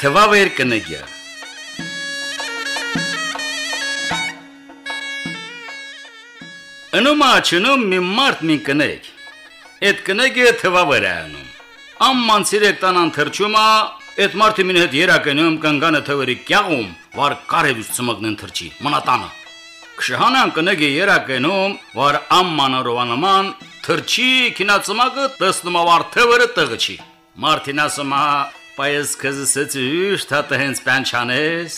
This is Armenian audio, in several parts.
թվավեր կնեգը Ընոմա չնում մի մարդ մի կնեգ Այդ կնեգը թվավեր է անում Ամման ցիրեք տանան թրջումա Այդ մարդը մին հետ երակենում կանգանը թվերի կյաղում Վար կարևից ծմգնեն թրջի մնատանը Քշահանան կնեգը երակենում Վար ամմանը ռովանման Թրջի քինացմակը տեսնում ավար թվերը տղջի Մարդին ասում հա Պայես կզսեց ուշ թա տհենց պանչանես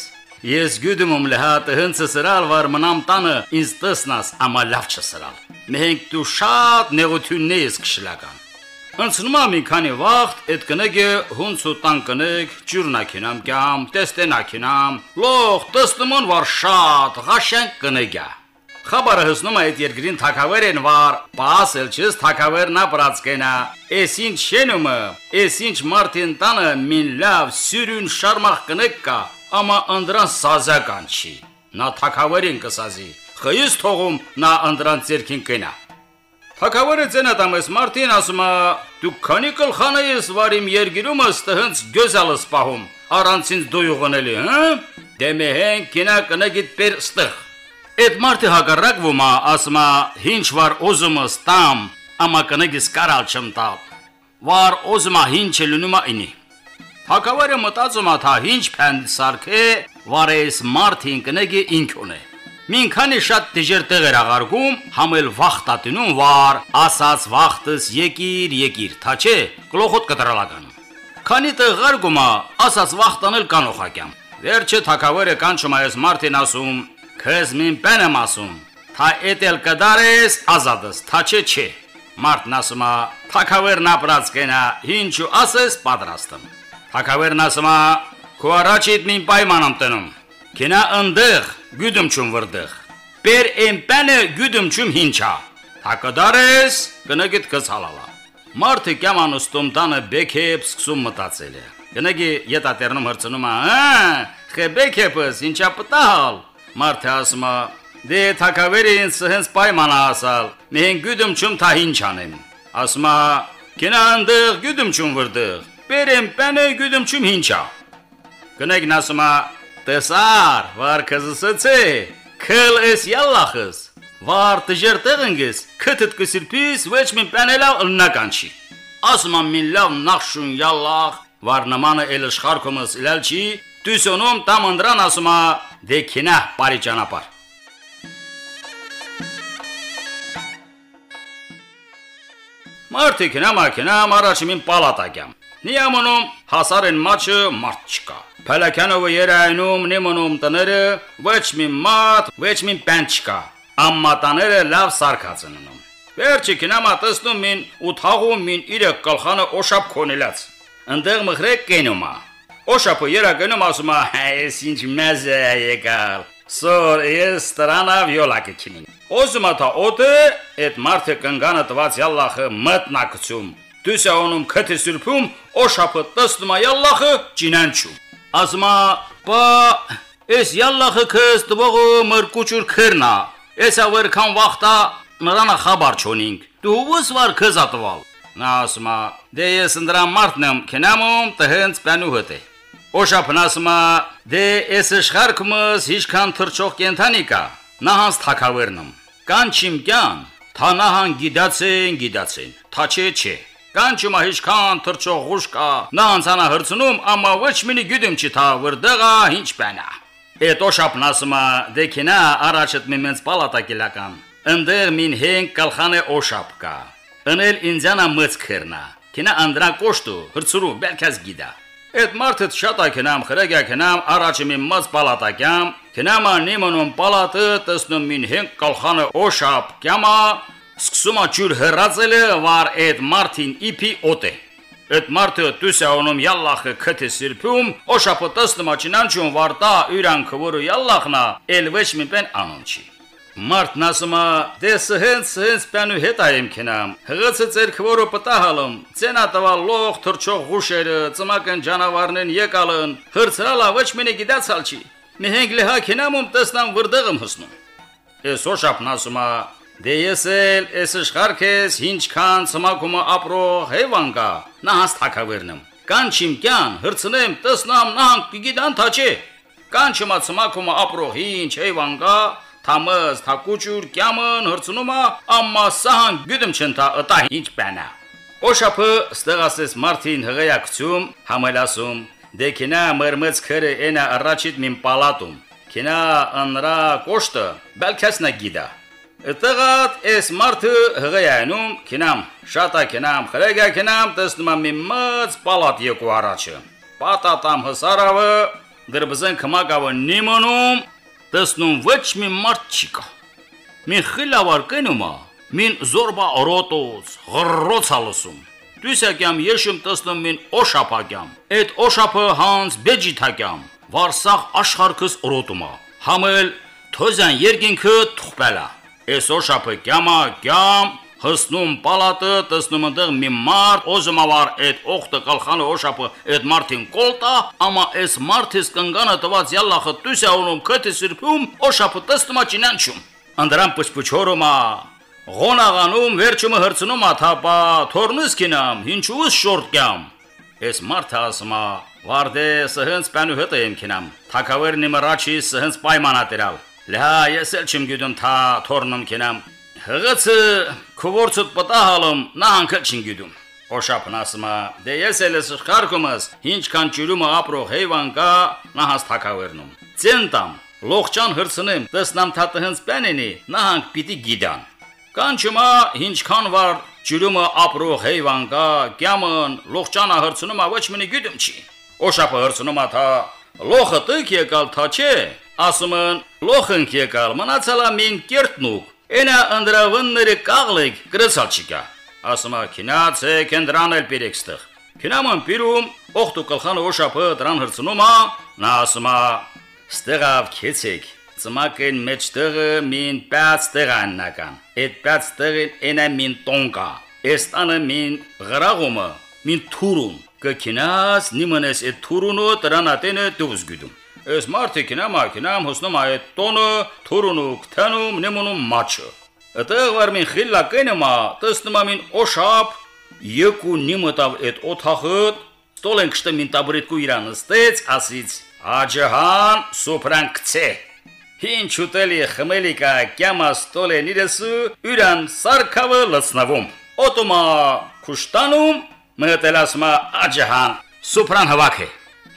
Ես գյուդում լհատը հնցը սրալ վար մնամ տանը ինձ տեսնաս ամա լավ չսրալ։ Մենք դու շատ նեղություններ ես քշլական։ Անցնում մի քանի վաղտ այդ կնեգը հունց ու տան կնեգ ջուրնակինամ կամ տեստենակինամ լող տեստմոն վար շատ ղաշենք կնեգա։ Խաբարը հսնում այդ երկրին թակավեր են վար, պասել չես թակավերն ապրածկենա, ես ինչ շենումը, ես ինչ մարդին տանը մին լավ սյուրուն շարմախ կնեկ կա, ամա անդրան սազական չի։ Նա թակավերին կսազի։ Խյիս թողում նա անդրան ցերքին կենա։ Թակավերը ցենատամես Մարտին ասում է. «Դու քանի կլխանը ես վարիմ երգիրումը ստհնց գյոզալս պահում, առանցին դույուղնելի, հա? Դե մեհեն կինա կնագիտ պեր ստղ»։ Այդ Մարտի հակառակվում է, ասում է. «Ինչ վար օզումը ստամ, ամա կնագիս կարալ չմ տապ»։ Վար օզմա ինչ լունումա ինի։ Հակավարը մտածում ա թա ինչ փանդ սարքե վարես մարտին կնեգի ինք ունե։ Մինքանի շատ դժեր տեղեր աղարգում, համել վախտատնում վար, ասած վախտս եկիր, եկիր, թա չէ, գլոխոտ կտրալական։ Քանի տեղարգումա, ասած վախտանել կանոխակյամ։ Վերջը թակավերը կանչում այս մարտին ասում, քեզ մին պեն եմ ասում, թա էտել կդարես ազատս, թա չէ չէ։ Մարտն ասում ա, թակավերն ապրած կենա, ինչու ասես պատրաստեմ։ Հակավերն ասում է. «Քո առաջիդ մին պայման եմ տնում։ Կենա ընդեղ գյուդում չում վրդեղ։ Պեր էմպանը գյուդում չում հինչա։ Հակադարես կնագիտ կցալալա։ Մարդը կամանուստում տանը բեքեփ սկսում մտածել է։ Կնագի յետատերնում հրցնում է. «Հա, խեբեքեփս ինչա պտահալ»։ Մարդը ասում է. «Դե թակավերը ինձ հենց պայման ասալ։ Մենք գյուդում չում թա ինչ անեմ»։ Ասում է. «Կենա ընդեղ գյուդում չում վրդեղ բերեմ պենե գյուդում չում ինչա։ Կնեք նասումա տեսար, վար կզսեցե, քլ էս յալլախս, վար տժեր տեղնգես, քթդ կսիրպիս ոչ մին պենելավ ըլնական չի։ Ասումա մին լավ նախշուն յալլախ, վար նմանը էլ աշխարքումս իլալ չի, դուսոնում տամ անդրան ասումա դե քինա բարի ճանապար։ Մարդիկ նամա կնամ առաջ մին պալատակյամ։ Նիամոնում հասարեն մաչը մարդ չկա։ Փալականովը երայնում նիմոնում տները ոչ մի մատ, ոչ մի պեն չկա։ Ամմատաները լավ սարկած են ունում։ Վերջի կնամա տեսնում մին ու թաղում մին իրը կլխանը օշապ քոնելած։ Ընդեղ մխրեք կենումա։ Օշապը երակնում ասում է, «Այս ինչ մեզ է եկալ»։ Սոր ես տրանավ յոլակը քինին։ Ոզումա թա օդը այդ մարդը կնգանը տված յալլախը մտնակցում Դուսաոնում քթի սուրբում օշապը տեսնում է յալլախը ճինանչում։ Ասմա, «Պա, էս յալլախը քս տվողը մրկուճուր քրնա։ Էսա վերքան վախտա նրանա խաբար չունինք։ Դու ո՞ս վար քս ատվալ»։ Նա ասմա, «Դե ես ընդրան մարդն եմ, քնամում տհենց պանու հտե»։ Օշապն ասմա, «Դե էս աշխարհքումս ինչքան թրջող կենթանի կա։ Նահանց թակավերնում։ Կան չիմ կյան, թանահան գիդացեն, գիդացեն։ Թա չէ Կանչումա հիշքան թրջող ղուշ կա։ Նա անցանա հրցնում, ամա ոչ մինի գյուդում չի թա վրդեղա ինչ բանա։ Էտո շապն ասումա դեքինա առաջդ միմենց պալատակելական։ Ընդեր մին հեն կալխանը օշապ կա։ Ընել ինձանա մծ քերնա։ Կինա անդրա կոշտու հրցրու բերքած գիդա։ Այդ մարդը շատ ակնամ խրեգա կնամ առաջի մի մած պալատակյամ, կնամա նիմոնում պալատը տեսնում մին հեն կալխանը օշապ կյամա սկսում է ջուր հրացել վար այդ մարտին իփի օտե Այդ մարդը դուսաոնում յալլախը քթե սիրփում, օշապը տեսնում աչինանչուն վարտա յուրանքը որը յալլախնա, ել ոչ մի պեն անոնչի։ Մարդն ասում է, դեսը հենց հենց պանու հետ այեմ քնամ։ Հղացը ձեր քորը պտահալում, ցենա տվալ լող թրջող ղուշերը, ծմակն ջանավարնեն եկալն, հրցրալա ոչ մինի գիտացալ չի։ Մենք լեհա քնամում տեսնամ վրդեղım հսնում։ Ես օշապն ասում է, Դե ես էլ էս աշխարհքես ինչքան ցմակումը ապրող հեվան կա, նա հաստ թակավերնեմ։ Կանչիմ կյան, հրցնեմ, տեսնամ նահանք կգիտան թաչե։ Կանչիմա ցմակումա ապրոհի ինչ հեվանգա, թամս, թակուճուր կյամն հրցնումա, ամմա սահան գյուդմ չընթա ըտա ինչ բանա։ Օշապը ստեղասես Մարտին հղայակցում, համելասում, դեքինա մրմծ քրը ենա առաջիտ մին պալատում։ Կինա անրա կոշտը, բալքասնա գիդա։ Այդտեղատ էս մարդը հղայանում քինամ, շատա քինամ, խրեգա քինամ, տեսնում եմ մած պալատ եկու առաջը։ Պատատամ հսարավը, դրբզեն կմակավը նիմոնում, տեսնում ոչ մի մարդ չկա։ Մի խիլավար կենումա, մին զորբա օրոտոց, ղռոց ալսում։ Դուսակյամ եշում տեսնում մին օշապակյամ։ Այդ օշապը հանց բեջիթակյամ, վարսախ աշխարհքս օրոտումա։ Համել թոզան երգինքը թխպելա։ Էսօր շապը կյամա կյամ հսնում պալատը տեսնում ընդեղ մի մարդ օզմավար այդ օխտը կալխանը օշապը այդ մարդին կոլտա ամա էս մարդից կնգանը տված յալլախը տուսյաունում քթի սիրփում օշապը տեսնումա ճինանչում անդրան պչպչորոմա Ղոնաղանում վերջումը հրցնում աթապա թորնուս կինամ ինչուս շորտ կյամ Էս մարդը ասում է վարդե սհենց պանու հետ եմ կինամ թակավերնի մրաչի սհենց պայմանատերալ Լա, ես էլ չեմ գիտում թա թորնում կենամ։ Հղացը քովորցուտ պատահալում նա անքը չին գիտում։ Օշապն ասում է, դե ես էլ ես խարկումս, ինչքան ջուրումը ապրող հեյվան կա, նա հաստակավերնում։ Ցենտամ, լողջան հրցնեմ, տեսնամ թա տհենց պանենի, նա հանք պիտի գիդան։ Կանչումա ինչքան վար ջուրումը ապրող հեյվան կա, կյամն լողջանա հրցնում է ոչ մնի գիտում չի։ Օշապը հրցնում է թա լոխը տիկ եկալ թա չէ, ասում են լոխընք եկալ մնացալա մին կերտնուկ Էնա անդրավնները կաղլեք գրեցալ չկա ասում է ընդրանել պիրեքստեղ քինաման պիրում օխտու կլխանը օշապը դրան հրցնում է նա ասում է ստեղավ քեցեք ծմակեն մեջտեղը մին պած տեղաննական այդ պած տեղին էնա մին տոնկա էստանը մին գրաղումը մին թուրուն կքինաս նիմանես այդ թուրունը դրան ատենը դուզ գյուդում Այս մարդը կինամ ակինամ հոսնում այդ տոնը թուրունու կթանում նեմոնում մաչը։ Այդեղ վարմին խիլլա կենումա տեսնում ամին օշապ եկու նիմտավ այդ օթախը ստոլեն կշտը մին տաբրետկու իրան ստեց ասից աջահան սոպրանքցե Ինչ ուտելի խմելիկա կյամա ստոլեն իրեսու յուրան սարկավը լցնավում օտոմա քուշտանում մտելասմա աջահան սոպրան հավաքը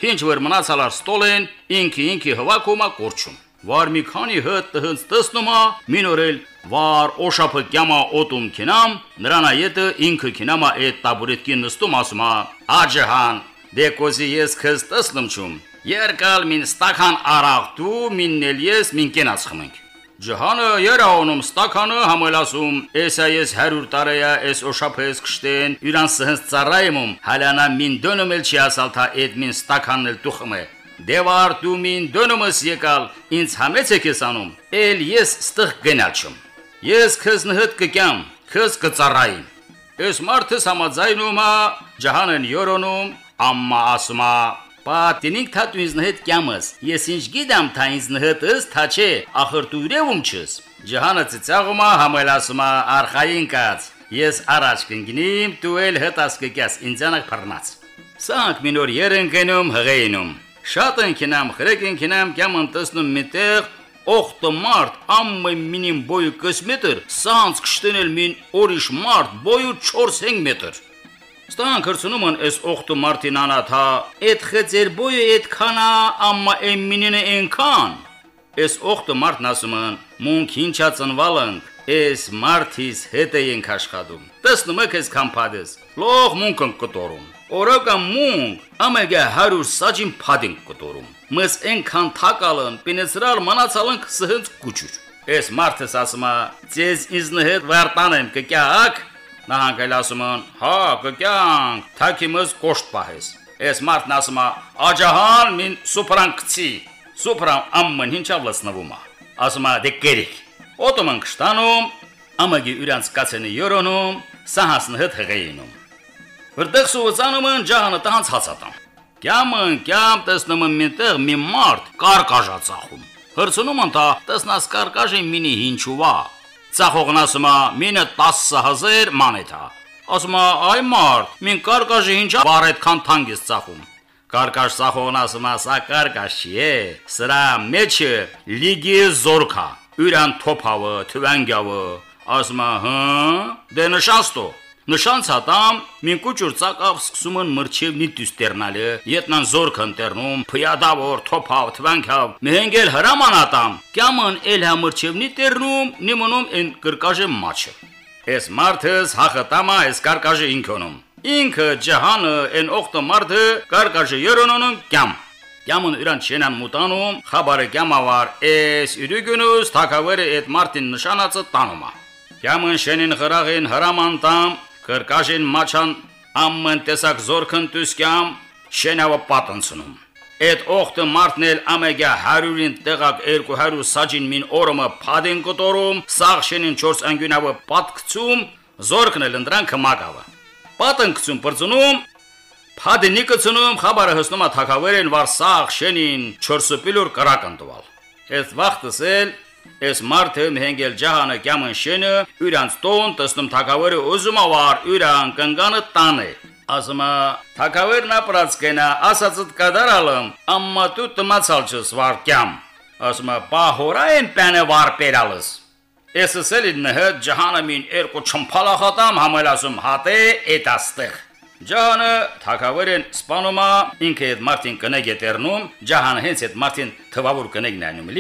Ինչ որ մնացալ ար ստոլեն, ինքի ինքի հվակոմա կորչում։ Վար մի քանի հտ տհնց տեսնումա, մինորել վար օշապը կյամա օտում կինամ, նրանա յետը ինքը կինամա այդ տաբուրետկին նստում ասումա, աջահան, դեկոզի ես քս տեսնում չում, երկալ մին ստական արաղ դու միննել ես մին կենաց խմենք։ Ջհանը երաոնում ստականը համելասում, էսա ես 100 տարեя էս օշափես կշտեն, յուրան սհնց ծառայում, հալանա մին դոնում էլ չի ասալ թա այդ մին ստականն էլ տուխմը։ Դեվար դու մին դոնումս եկալ, ինձ համեց եք ես անում, էլ ես ստղ գնալ չում։ Ես քեզ նհդ կկյամ, քեզ կծառայեմ։ Էս մարդս համաձայնում է, ջահանն յորոնում, ամմա ասումա Պատինիկ թա դու ինձ հետ կյամս։ Ես ինչ գիտեմ թա ինձ հետս թա չէ, ախր դու իրևում չես։ Ջահանը ծիծաղումա համելասումա արխային կած։ Ես առաջ կընկնիմ, դու էլ հետաս կգես ինձանակ բռնած։ Սանք մինոր երընկնում հղեինում։ Շատ ընկնամ, խրեք ընկնամ, կյամ ընտեսնում միտեղ օխտը մարդ ամմը մինիմ բոյու կսմետր, սանց կշտենել մին օրիշ մարդ բոյու 4-5 մետր։ Ստան քրցնումն էս օխտու մարտին անաթա, էդ խծեր բոյը էդ քանա ամմա էմինինը ենքան։ Էս օխտու մարտն ասումն, մունք ինչա ծնվալանք, էս մարտից հետ ենք աշխատում։ Տեսնում եք էս կամփադես, լող մունքն կտորում։ Օրոկա մունք, ամեգա 100 սաջին փադին կտորում։ Մս ենքան թակալն, պինեսրալ մանացալանք սհենց կուչուր։ Էս մարտս ասումա, ձեզ ինձ հետ վարտանեմ կկյակ Նա հանգել ասում են. «Հա, կկյանք, թակիմս կոշտ պահես»։ Էս մարդն ասում է. «Աջահան մին սուպրանքցի»։ Սուպրան ամմն ինչա լցնվում է։ Ասում է. «Դե կերիկ»։ Օտոման կշտանում, ամագի յուրանց կացենի յորոնում, սահասն հդ հղեինում։ Վրդեղ սուվցանում են ջահանը տանց հացատան։ Կյամն կյամ տեսնում եմ միտեղ մի մարդ կարկաժացախում։ Հրցնում են դա տեսնաս կարկաժի մինի հինչուվա Ծախողն ասում է՝ մինը 10000 մանեթա։ Ասում է, այ մարդ, մին կարկաժի ինչա վար այդքան թանգից ծախում։ Կարկաշ սախողն ասում է, սա կարկաշ չի, սրա մեջը լիգի զորքա, յուրան թոփավը, թվանգյավը, ասում է, հա, դե նշաստո։ Նշանցա տամ, մին կուճուր ցակավ սկսում են մրչևնի դյուստերնալը, ետնան զորք ընտերնում, փյադավոր, թոփավ, թվանգյավ, մեհենգել հրամանատամ, կյամն էլ հա մրչևնի տերնում, նիմոնում են կրկաժը մաչը։ Էս մարդս հախտամա էս կարկաժը ինքոնում։ Ինքը ջահանը են օխտը մարդը կարկաժը երոնոնում կյամ։ Կյամն իրան չենան մուտանում, խաբարը կյամավար, էս յուրիգունուս թակավերը այդ մարդին նշանածը տանումա։ Կյամն շենին խրաղին հրամանտամ, կրկաժին մաչան ամեն տեսակ զորքն տուսկյամ շենավը պատընցնում։ Այդ օխտը մարդն էլ ամեգա 100-ին տեղակ 200 սաջին մին օրոմը փադին կոտորում, սաղ շենին 4 անգյունավը պատկցում, զորքն էլ ընդրանքը մագավը։ Պատընկցում բրծնում, փադինի կցնում, խաբարը հսնում է թակավերեն վար սաղ շենին 4 պիլոր կրակն տվալ։ Այս վախտս էլ Էս մարդը մհենգել ջահանը կյամն շենը, յուրանց տոն տեսնում թակավերը ուզում ավար, յուրան կնկանը տանը։ Ասում է, թակավերն ապրած կենա, ասածդ կդարալım, ամմա դու տմացալ չս վարկյամ։ Ասում է, բա հորա են պանը վարպերալս։ Էսսել իդ նհ ջահանամին երկու չմփալախատամ համելասում հատե էտաստեղ։ Ջահանը թակավերեն սպանոմա ինքը այդ մարտին կնեգ է տերնում, ջահանը հենց այդ մարտին թվավոր կնեգն անում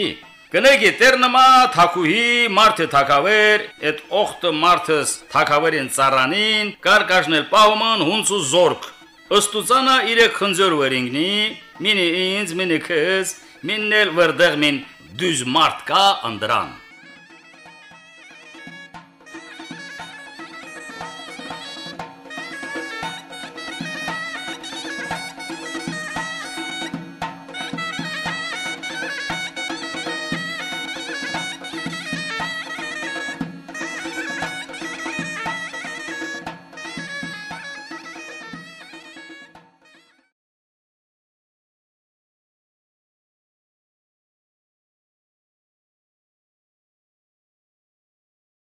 լի։ Կնեգի տերնմա թակուհի մարդը թակավեր, այդ օխտը մարդս թակավերին ծառանին, կարկաշնել պահոման հունցու զորք։ Ըստուցանա իրեք խնձոր վերինգնի, մինի ինձ, մինի քս, միննել վրդեղ մին դուզ մարդ կա անդրան։